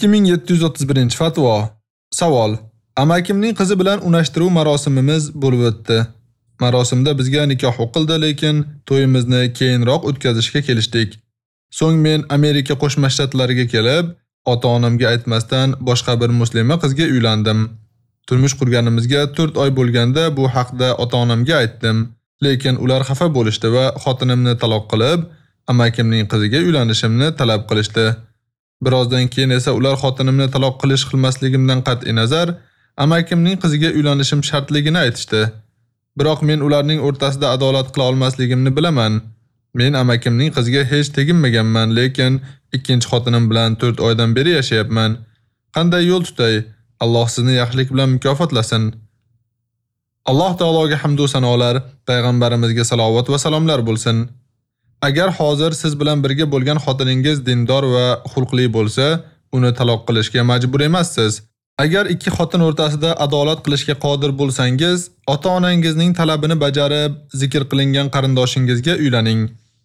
2731-fatvo. Savol: Amakimning qizi bilan unashtiruv marosimimiz bo'lib o'tdi. Marosimda bizga nikoh o'qildi, lekin to'yimizni keyinroq o'tkazishga kelishdik. So'ng men Amerika Qo'shma Shtatlariga kelib, ota-onamga aytmasdan boshqa bir muslima qizga uylandim. Turmush qurganimizga 4 oy bo'lganda bu haqda ota-onamga aytdim, lekin ular xafa bo'lishdi va xotinimni taloq qilib, amakimning qiziga uylanishimni talab qilishdi. Birozdan keyin esa ular xotinimni taloq qilish qilmasligimdan qat'i nazar amakimning qiziga uylanishim shartligini aytishdi. Biroq men ularning o'rtasida adolat qila olmasligimni bilaman. Men amakimning qiziga hech teginmaganman, lekin ikkinchi xotinim bilan 4 oydan beri yashayapman. Qanday yo'l tutay? Alloh sizni yaxshilik bilan mukofotlasin. Alloh taologa hamd va sanolar, payg'ambarimizga salovat va salomlar bo'lsin. Agar hozir siz bilan birga bo'lgan xotiningiz dindor va xulqli bo'lsa, uni taloq qilishga majbur emassiz. Agar ikki xotin o'rtasida adolat qilishga qodir bo'lsangiz, ota-onangizning talabini bajarib, zikr qilingan qarindoshingizga uylaning.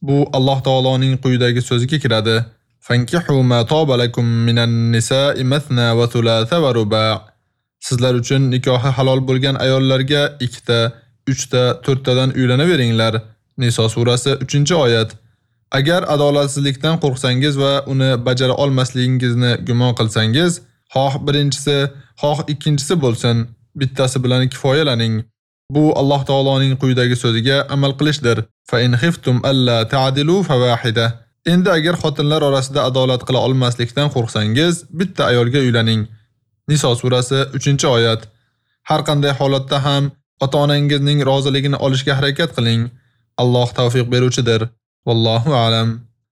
Bu Alloh taoloning quyidagi so'ziga kiradi. Fankihu ma tobalakum minan nisa'i mathna va thulatha va ruba'. Sizlar uchun nikohi halol bo'lgan ayollarga 2 ta, 3 ta, 4 tadan uylanaveringlar. Niso surasi 3-oyat. Agar adolatsizlikdan qo'rqsangiz va uni bajara olmasligingizni gumon qilsangiz, xoh birinchisi, xoh ikkinchisi bo'lsin, bittasi bilan kifoyalaning. Bu Alloh taoloning quyidagi so'ziga amal qilishdir. Fa in khiftum alla ta'dilu fawahida. Endi agar xotinlar orasida adolat qila olmaslikdan qo'rqsangiz, bitta ayolga uylaning. Niso surasi 3-oyat. Har qanday holatda ham ota-onangizning roziligini olishga harakat qiling. الله توفيق بيروتشدر والله أعلم.